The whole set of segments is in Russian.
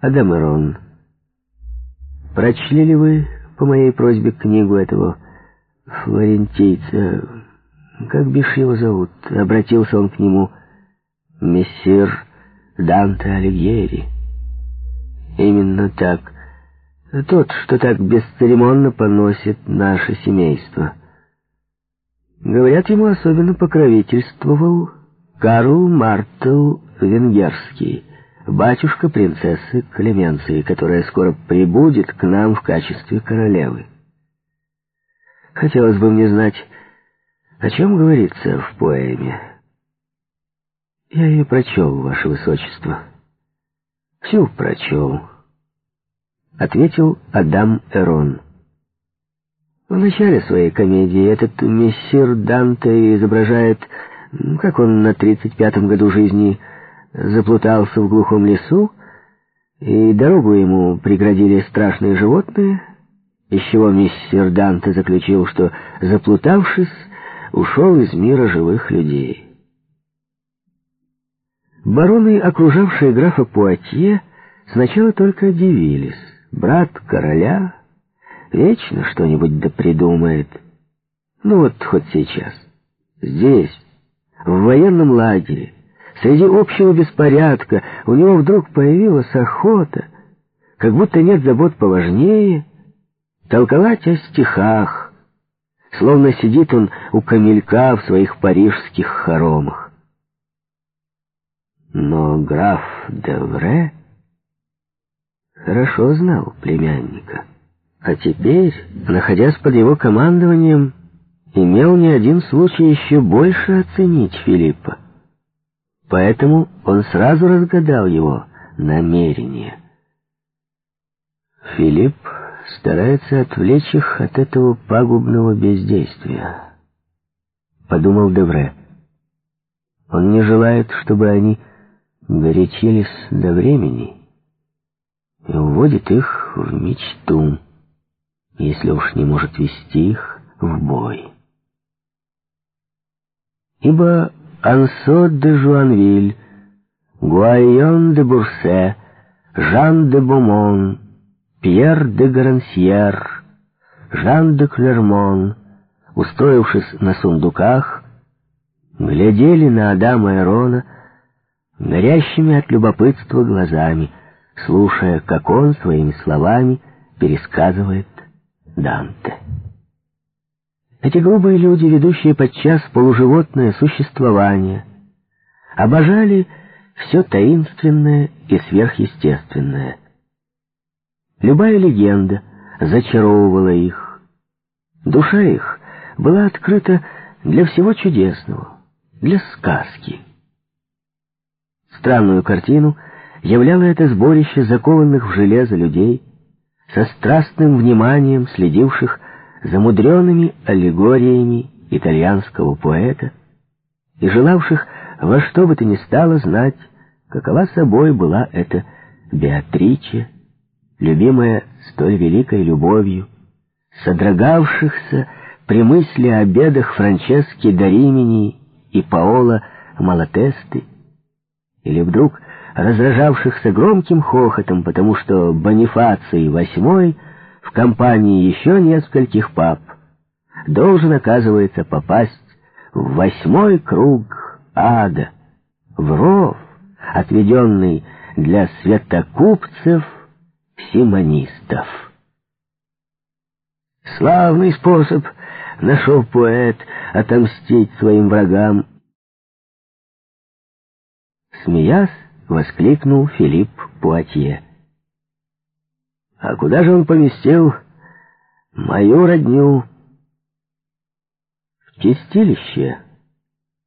Адамерон, прочли ли вы по моей просьбе книгу этого флорентийца? Как бишь его зовут? Обратился он к нему. Мессир Данте Алигьери. Именно так. Тот, что так бесцеремонно поносит наше семейство. Говорят, ему особенно покровительствовал Карл Мартел Венгерский батюшка принцессы Клеменции, которая скоро прибудет к нам в качестве королевы. Хотелось бы мне знать, о чем говорится в поэме. Я ее прочел, ваше высочество. Всю прочел, — ответил Адам Эрон. В начале своей комедии этот мессир Данте изображает, как он на тридцать пятом году жизни заплутался в глухом лесу, и дорогу ему преградили страшные животные, из чего мистер Данте заключил, что, заплутавшись, ушел из мира живых людей. Бароны, окружавшие графа Пуатье, сначала только удивились. Брат короля вечно что-нибудь да придумает. Ну вот хоть сейчас, здесь, в военном лагере, Среди общего беспорядка у него вдруг появилась охота, как будто нет забот поважнее, толковать о стихах, словно сидит он у камелька в своих парижских хоромах. Но граф Девре хорошо знал племянника, а теперь, находясь под его командованием, имел не один случай еще больше оценить Филиппа. Поэтому он сразу разгадал его намерение. Филипп старается отвлечь их от этого пагубного бездействия, подумал Девре. Он не желает, чтобы они горячились до времени и уводит их в мечту, если уж не может вести их в бой. Ибо Ансо де Жуанвиль, Гуайон де Бурсе, Жан де Бомон, Пьер де Гарансьер, Жан де Клермон, устроившись на сундуках, глядели на Адама и Рона горящими от любопытства глазами, слушая, как он своими словами пересказывает Данте. Эти грубые люди, ведущие подчас полуживотное существование, обожали все таинственное и сверхъестественное. Любая легенда зачаровывала их. Душа их была открыта для всего чудесного, для сказки. Странную картину являло это сборище закованных в железо людей, со страстным вниманием следивших замудренными аллегориями итальянского поэта и желавших во что бы то ни стало знать, какова собой была эта Беатриче, любимая столь великой любовью, содрогавшихся при мысли о бедах Франчески Даримини и Паола Малатесты, или вдруг разражавшихся громким хохотом, потому что Бонифаций VIII в компании еще нескольких пап, должен, оказывается, попасть в восьмой круг ада, в ров, отведенный для светокупцев-симонистов. Славный способ нашел поэт отомстить своим врагам. Смеясь, воскликнул Филипп Пуатье. А куда же он поместил мою родню? В чистилище,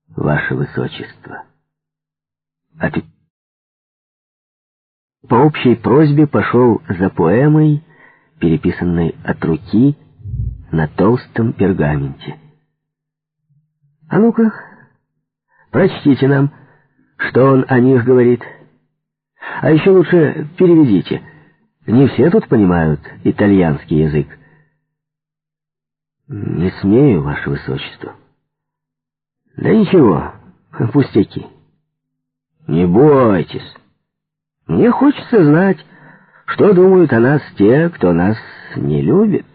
ваше высочество. А ты по общей просьбе пошел за поэмой, переписанной от руки на толстом пергаменте. А ну-ка, прочтите нам, что он о них говорит. А еще лучше переведите — не все тут понимают итальянский язык. Не смею, ваше высочество. Да ничего, пустяки. Не бойтесь. Мне хочется знать, Что думают о нас те, кто нас не любит?»